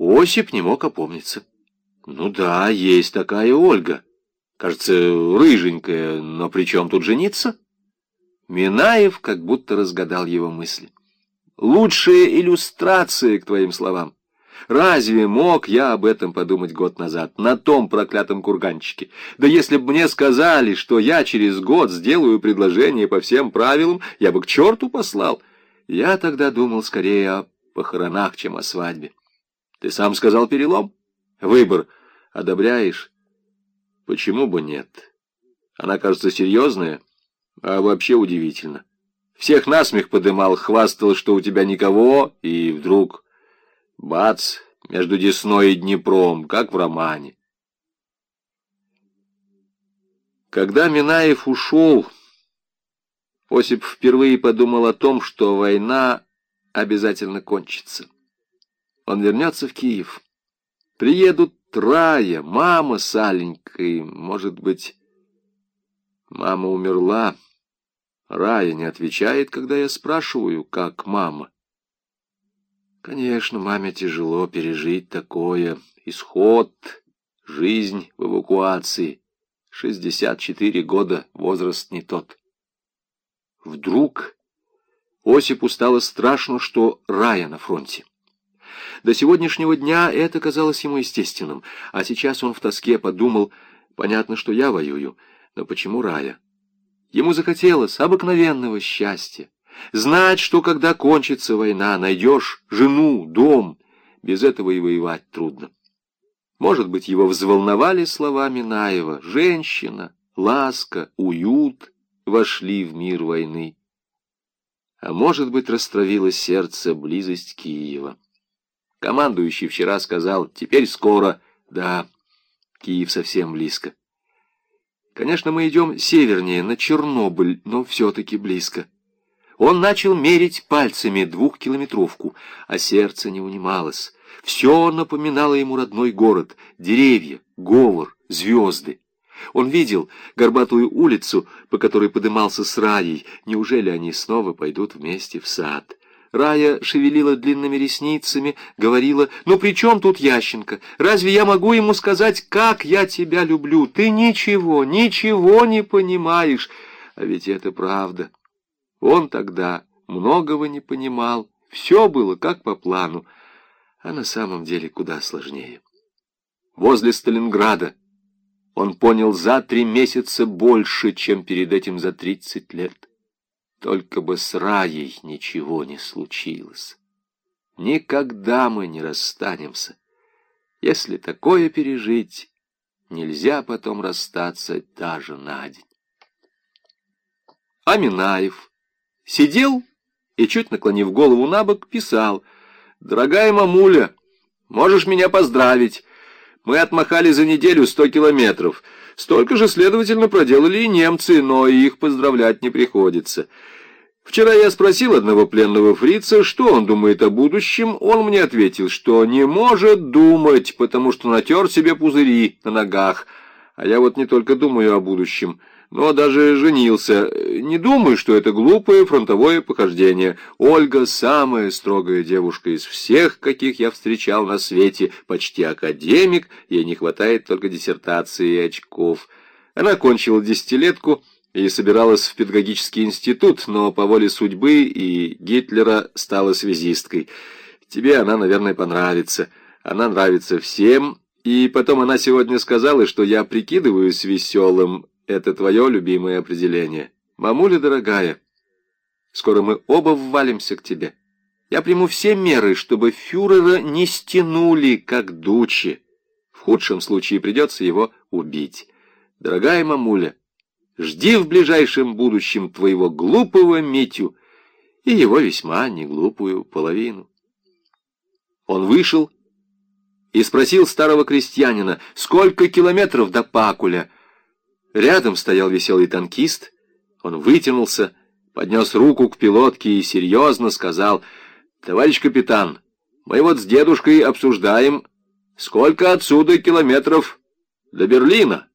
Осип не мог опомниться. Ну да, есть такая Ольга. Кажется, рыженькая, но при чем тут жениться? Минаев как будто разгадал его мысли. Лучшая иллюстрация к твоим словам. Разве мог я об этом подумать год назад, на том проклятом курганчике? Да если бы мне сказали, что я через год сделаю предложение по всем правилам, я бы к черту послал. Я тогда думал скорее о похоронах, чем о свадьбе. Ты сам сказал перелом? Выбор одобряешь? Почему бы нет? Она кажется серьезная, а вообще удивительно. Всех насмех подымал, хвастал, что у тебя никого, и вдруг... Бац, между Десной и Днепром, как в романе. Когда Минаев ушел, Осип впервые подумал о том, что война обязательно кончится. Он вернется в Киев. Приедут Трая, мама с Аленькой, может быть... Мама умерла. Рая не отвечает, когда я спрашиваю, как мама. Конечно, маме тяжело пережить такое. Исход, жизнь в эвакуации. Шестьдесят четыре года, возраст не тот. Вдруг Осипу стало страшно, что Рая на фронте. До сегодняшнего дня это казалось ему естественным, а сейчас он в тоске подумал, понятно, что я воюю, но почему Рая? Ему захотелось обыкновенного счастья, Знать, что когда кончится война, найдешь жену, дом, без этого и воевать трудно. Может быть, его взволновали слова Минаева. Женщина, ласка, уют вошли в мир войны. А может быть, растравило сердце близость Киева. Командующий вчера сказал, теперь скоро, да, Киев совсем близко. Конечно, мы идем севернее, на Чернобыль, но все-таки близко. Он начал мерить пальцами двухкилометровку, а сердце не унималось. Все напоминало ему родной город, деревья, говор, звезды. Он видел горбатую улицу, по которой подымался с Раей. Неужели они снова пойдут вместе в сад? Рая шевелила длинными ресницами, говорила, «Ну при чем тут Ященко? Разве я могу ему сказать, как я тебя люблю? Ты ничего, ничего не понимаешь». А ведь это правда. Он тогда многого не понимал, все было как по плану, а на самом деле куда сложнее. Возле Сталинграда он понял за три месяца больше, чем перед этим за тридцать лет. Только бы с Раей ничего не случилось. Никогда мы не расстанемся. Если такое пережить, нельзя потом расстаться даже на день. Аминаев Сидел и, чуть наклонив голову на бок, писал. «Дорогая мамуля, можешь меня поздравить. Мы отмахали за неделю сто километров. Столько же, следовательно, проделали и немцы, но их поздравлять не приходится». Вчера я спросил одного пленного фрица, что он думает о будущем. Он мне ответил, что не может думать, потому что натер себе пузыри на ногах. А я вот не только думаю о будущем, но даже женился. Не думаю, что это глупое фронтовое похождение. Ольга самая строгая девушка из всех, каких я встречал на свете, почти академик, ей не хватает только диссертации и очков. Она кончила десятилетку и собиралась в педагогический институт, но по воле судьбы и Гитлера стала связисткой. Тебе она, наверное, понравится. Она нравится всем, и потом она сегодня сказала, что я прикидываюсь веселым, это твое любимое определение. Мамуля дорогая, скоро мы оба ввалимся к тебе. Я приму все меры, чтобы фюрера не стянули, как дучи. В худшем случае придется его убить. Дорогая мамуля, жди в ближайшем будущем твоего глупого Митю и его весьма неглупую половину. Он вышел и спросил старого крестьянина, сколько километров до Пакуля, Рядом стоял веселый танкист. Он вытянулся, поднес руку к пилотке и серьезно сказал, «Товарищ капитан, мы вот с дедушкой обсуждаем, сколько отсюда километров до Берлина».